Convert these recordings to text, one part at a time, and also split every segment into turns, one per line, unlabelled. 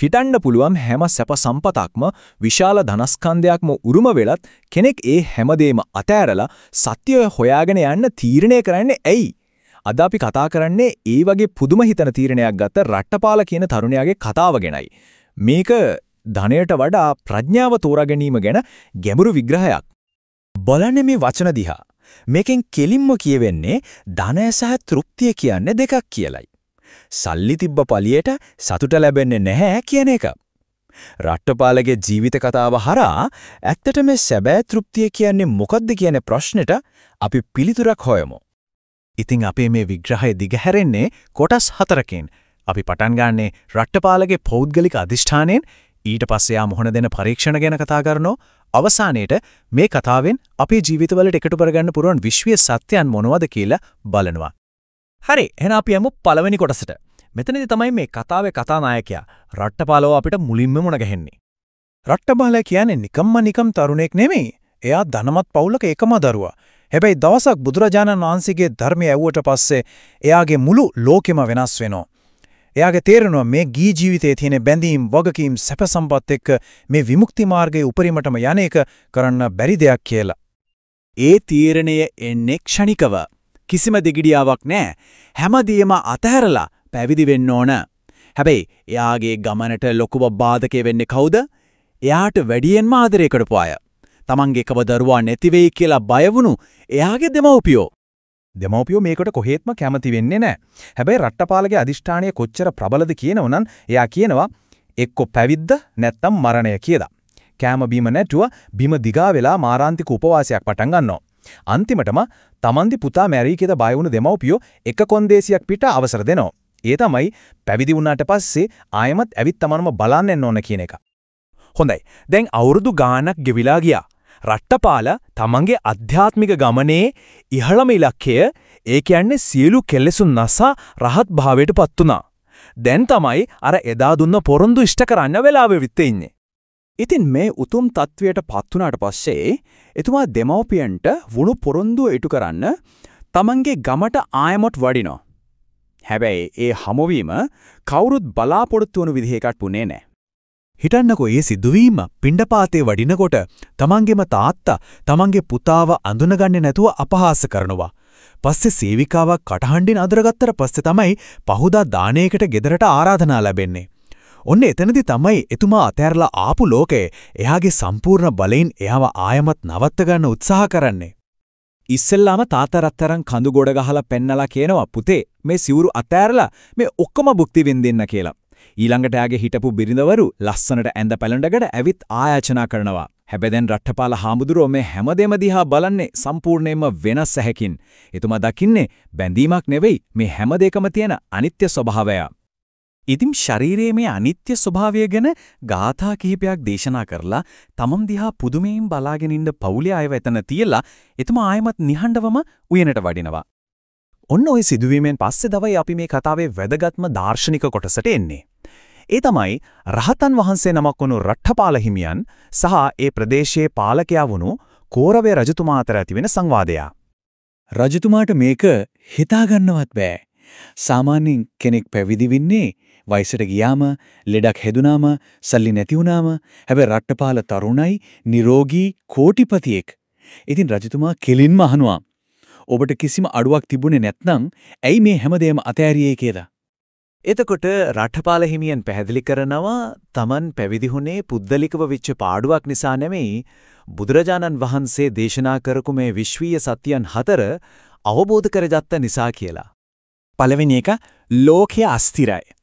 හිතන්න පුළුවන් හැම සැප සම්පතක්ම විශාල ධනස්කන්ධයක්ම උරුම වෙලත් කෙනෙක් ඒ හැමදේම අතෑරලා සත්‍යය හොයාගෙන යන්න තීරණය කරන්නේ ඇයි? අද අපි කතා කරන්නේ ඒ වගේ පුදුම හිතන තීරණයක් ගත්ත රට්ටපාල කියන තරුණයාගේ කතාව ගැනයි. මේක ධනයට වඩා ප්‍රඥාව තෝරා ගැනීම ගැන ගැඹුරු විග්‍රහයක්.
බලන්න මේ වචන දිහා. මේකෙන් කෙලින්ම කියවෙන්නේ ධනය සහ තෘප්තිය කියන්නේ දෙකක් කියලයි. සල්ලි තිබ්බ පළියට සතුට ලැබෙන්නේ නැහැ කියන එක. රට්ටපාලගේ ජීවිත කතාව හරහා ඇත්තට මේ සැබෑ තෘප්තිය කියන්නේ මොකක්ද කියන ප්‍රශ්නෙට අපි පිළිතුරක් හොයමු.
ඉතින් අපේ මේ විග්‍රහය දිගහැරෙන්නේ කොටස් හතරකින්. අපි පටන් ගන්නේ රට්ටපාලගේ පෞද්ගලික අදිෂ්ඨානයෙන් ඊට පස්සේ ආ මොහොන දෙන පරීක්ෂණ ගැන කතා කරනෝ අවසානයේට මේ කතාවෙන් අපේ ජීවිතවලට එකතු කරගන්න පුරුවන් විශ්වීය සත්‍යයන් මොනවද කියලා බලනවා.
හරි එහෙනම් අපි යමු පළවෙනි කොටසට. මෙතනදී තමයි මේ කතාවේ කතානායකයා රට්ටපාලව අපිට මුලින්ම මුණ ගැහෙන්නේ.
රට්ටපාල කියන්නේ නිකම්ම නිකම් තරුණෙක් නෙමෙයි. එයා ධනවත් පවුලක එකම දරුවා. හැබැයි දවසක් බුදුරජාණන් වහන්සේගේ ධර්මය ඇව්වට පස්සේ එයාගේ මුළු ලෝකෙම වෙනස් වෙනවා. එයාගේ තේරෙනවා මේ ගී ජීවිතයේ තියෙන බැඳීම් වගකීම් සැප සම්පත් එක්ක මේ විමුක්ති මාර්ගයේ උපරිමටම යන එක කරන්න බැරි දෙයක් කියලා.
ඒ තීරණය එන්නේ ක්ෂණිකව. කිසිම දෙගිඩියාවක් නැහැ. හැමදේම අතහැරලා පැවිදි වෙන්න ඕන. හැබැයි එයාගේ ගමනට ලොකුම බාධකේ වෙන්නේ කවුද? එයාට වැඩියෙන්ම ආදරය කරපු අය. තමන්ගේ එකව දරුවා නැති වෙයි කියලා බය වුණු එයාගේ දෙමව්පියෝ.
දෙමව්පියෝ මේකට කොහෙත්ම කැමති වෙන්නේ නැහැ. හැබැයි රට්ටපාලගේ අදිෂ්ඨානය කොච්චර ප්‍රබලද කියනවනම් එයා කියනවා එක්ක පැවිද්ද නැත්නම් මරණය කියලා. කෑම බීම නැතුව බිම දිගා වෙලා මාරාන්තික උපවාසයක් පටන් ගන්නවා. අන්තිමටම තමන්දි පුතා මැරී කියලා බය වුණු දෙමව්පියෝ එක කොන්දේසියක් පිට අවසර දෙනවා. ඒ තමයි පැවිදි වුණාට පස්සේ ආයෙමත් ඇවිත් තමන්ම බලන්න එන්න ඕන කියන එක.
හොඳයි. දැන් අවුරුදු ගාණක් ගෙවිලා ගියා. රට්ටපාල තමන්ගේ අධ්‍යාත්මික ගමනේ ඉහළම ඉලක්කය ඒ කියන්නේ සියලු කෙලෙසුන් නසා රහත් භාවයටපත් උනා. දැන් තමයි අර එදා දුන්න පොරොන්දු ඉෂ්ට කරන්න වෙලාවෙ විත් ඉන්නේ.
ඉතින් මේ උතුම් තත්වයට පත් වුණාට පස්සේ එතුමා දෙමව්පියන්ට වුණු පොරොන්දුව ඉටු කරන්න තමන්ගේ ගමට ආයමොත් වඩිනවා. හැබැයි ඒ හමුවීම කවුරුත් බලාපොරොත්තු වුණු විදිහකට වුණේ නැහැ.
හිතන්නකෝ ඒ සිදුවීම පිණ්ඩපාතේ වඩිනකොට තමන්ගේම තාත්තා තමන්ගේ පුතාව අඳුනගන්නේ නැතුව අපහාස කරනවා. පස්සේ සේවිකාවක් කටහඬින් අදරගත්තට පස්සේ තමයි පහුදා දානයකට ගෙදරට ආරාධනා ලැබෙන්නේ. ඔන්න එතනදි තමයි එතුමා අතෑරලා ආපු ලෝකය එයාගේ සම්පූර්ණ බලයෙන් එයාව ආයමත් නවත්ත ගන්න උත්සාහ කරන්නේ. ඉස්සෙල්ලාම තාත්තා රත්තරන් කඳු ගොඩ ගහලා පෙන්නලා කියනවා පුතේ මේ සිවුරු අතෑරලා මේ ඔක්කොම භුක්ති විඳින්න කියලා. ඊළඟට යාගේ හිටපු බිරිඳවරු ලස්සනට ඇඳ පැලඳකට ඇවිත් ආයාචනා කරනවා. හැබැයි දැන් රට්ටපාල හාමුදුරුවෝ මේ හැමදේම දිහා බලන්නේ සම්පූර්ණයෙන්ම වෙනස් ඇහැකින්. එතුමා දකින්නේ බැඳීමක් නෙවෙයි මේ හැම දෙයකම තියෙන අනිත්‍ය ස්වභාවය. ඉතින් ශරීරයේ මේ අනිත්‍ය ස්වභාවය ගැන ගාථා කිහිපයක් දේශනා කරලා තමන් දිහා පුදුමයෙන් බලාගෙන ඉන්න පවුලේ අයව එතන තියලා එතුමා ආයමත් නිහඬවම උයනට වඩිනවා. ඔන්න ওই සිදුවීමෙන් පස්සේ දවයි අපි මේ කතාවේ වැදගත්ම දාර්ශනික කොටසට එන්නේ. ඒ තමයි රහතන් වහන්සේ නමක් වුණු රට්ඨපාල හිමියන් සහ ඒ ප්‍රදේශයේ පාලකයා වුණු කෝරවේ රජතුමා අතර ඇතිවෙන සංවාදය.
රජතුමාට මේක හිතාගන්නවත් බෑ. සාමාන්‍යයෙන් කෙනෙක් පැවිදි වෙන්නේ වයසට ගියාම, ලෙඩක් හැදුනාම, සල්ලි නැති වුනාම, හැබැයි රට්ටපාල තරුණයි, නිරෝගී, කෝටිපතියෙක්. ඉතින් රජතුමා කෙලින්ම අහනවා ඔබට කිසිම අඩුවක් තිබුණේ නැත්නම් ඇයි මේ හැමදේම අතෑරියේ කියලා?
එතකොට රටපාල හිමියන් පැහැදිලි කරනවා Taman පැවිදි වුණේ පුද්දලිකව වෙච්ච පාඩුවක් නිසා නෙමෙයි බුදුරජාණන් වහන්සේ දේශනා කරපු මේ විශ්වීය සත්‍යයන් හතර අවබෝධ කරගත්ත නිසා කියලා.
පළවෙනි එක ලෝකය අස්තිරයි.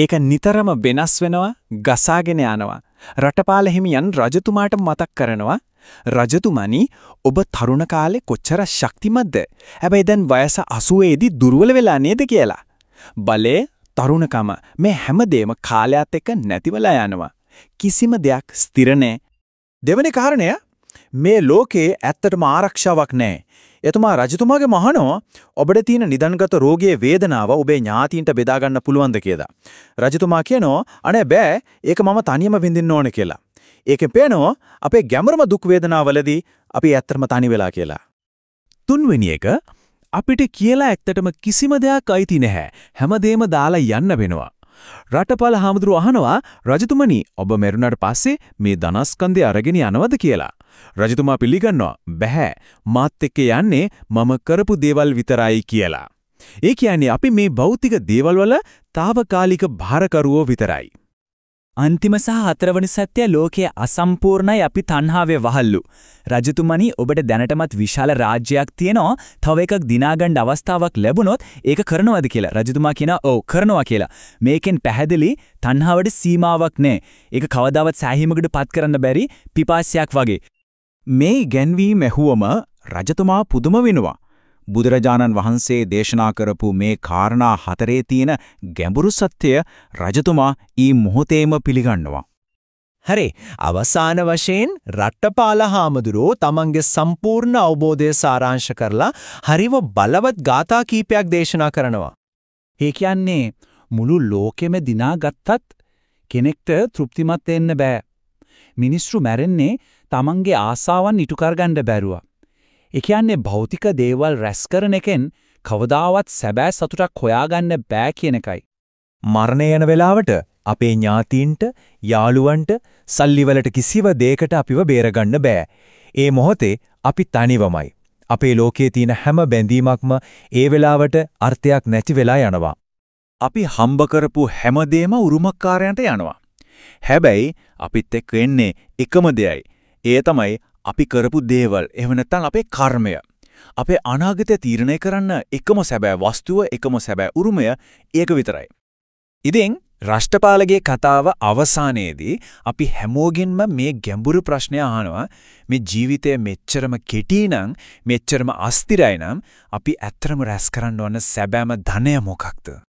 ඒක නිතරම වෙනස් වෙනවා, ගසාගෙන යනවා. රටපාල හිමියන් රජතුමාට මතක් කරනවා රජතුමනි ඔබ තරුණ කාලේ කොච්චර ශක්තිමත්ද? හැබැයි දැන් වයස 80 දී දුර්වල වෙලා නේද කියලා. බලේ තරුණකම මේ හැමදේම කාලයත් එක්ක නැතිවලා යනවා. කිසිම දෙයක් ස්ථිර නැහැ. දෙවෙනි කාරණය මේ ලෝකේ ඇත්තටම ආරක්ෂාවක් නැහැ. එතුමා රජතුමාගේ මහනෝ ඔබට තියෙන නිදන්ගත රෝගයේ වේදනාව ඔබේ ඥාතීන්ට බෙදා ගන්න පුළුවන්ද කියලා. රජතුමා කියනවා අනේ බෑ ඒක මම තනියම විඳින්න ඕනේ කියලා. ඒකෙන් පේනවා අපේ ගැඹුරම දුක් වේදනාවලදී අපි ඇත්තටම තනි වෙලා කියලා.
තුන්වෙනි එක අපිට කියලා ඇත්තටම කිසිම දෙයක් අයිති නැහැ. හැමදේම දාලා යන්න වෙනවා.
රටපාල හාමුදුරුව අහනවා රජතුමනි ඔබ මෙරුණට පස්සේ මේ ධනස්කන්ධය අරගෙන යනවද කියලා. රජතුමා පිළිගන්නවා බෑ මාත් එක්ක යන්නේ මම කරපු දේවල් විතරයි කියලා. ඒ කියන්නේ අපි මේ භෞතික දේවල් වල తాවකාලික භාරකරුවෝ විතරයි.
අන්තිම සහ හතරවනි සත්‍ය ලෝකයේ අසම්පූර්ණයි අපි තණ්හාවේ වහල්ලු. රජතුමනි ඔබට දැනටමත් විශාල රාජ්‍යයක් තියෙනවා. තව එකක් දිනාගන්න අවස්ථාවක් ලැබුණොත් ඒක කරනවද කියලා. රජතුමා කියනවා ඔව් කරනවා කියලා. මේකෙන් පැහැදිලි තණ්හාවට සීමාවක් නැහැ. ඒක කවදාවත් සෑහීමකට පත් කරන්න බැරි පිපාසයක් වගේ.
මේ ගැන්වීම ඇහුවම රජතුමා පුදුම වෙනවා. බුදුරජාණන් වහන්සේ දේශනා කරපු මේ කාරණා හතරේ තියෙන ගැඹුරු සත්‍යය රජතුමා ඊ මොහොතේම පිළිගන්නවා.
හරි අවසාන වශයෙන් රට්ටපාල හාමුදුරුවෝ තමන්ගේ සම්පූර්ණ අවබෝධය සාරාංශ කරලා හරිව බලවත් ගාථා කීපයක් දේශනා කරනවා.
ඒ කියන්නේ මුළු ලෝකෙම දිනාගත්තත් කෙනෙක්ට තෘප්තිමත් වෙන්න බෑ. මිනිස්සු මැරෙන්නේ තමන්ගේ ආසාවන් ඉටු කරගන්න බැරුව. ඒ කියන්නේ භෞතික දේවල් රැස් කරන එකෙන් කවදාවත් සැබෑ සතුටක් හොයාගන්න බෑ කියන එකයි.
මරණය යන වෙලාවට අපේ ඥාතීන්ට, යාළුවන්ට, සල්ලිවලට කිසිව දෙයකට අපිව බේරගන්න බෑ. ඒ මොහොතේ අපි තනිවමයි. අපේ ලෝකයේ තියෙන හැම බැඳීමක්ම ඒ වෙලාවට අර්ථයක් නැති වෙලා යනවා. අපි හම්බ කරපු හැමදේම උරුමකාරයන්ට යනවා. හැබැයි අපිත් එක්ක එන්නේ එකම දෙයයි. ඒ තමයි අපි කරපු දේවල් එහෙම නැත්නම් අපේ කර්මය. අපේ අනාගතය තීරණය කරන්න එකම සැබෑ වස්තුව එකම සැබෑ උරුමය ඒක විතරයි.
ඉතින් රාෂ්ටපාලගේ කතාව අවසානයේදී අපි හැමෝගෙන්ම මේ ගැඹුරු ප්‍රශ්නය අහනවා. මේ ජීවිතය මෙච්චරම කෙටි නම් මෙච්චරම අස්තිරයි නම් අපි ඇත්තරම රැස් කරන්න ඕන සැබෑම ධනය මොකක්ද?